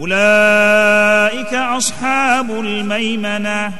أولئك أصحاب الميمنة.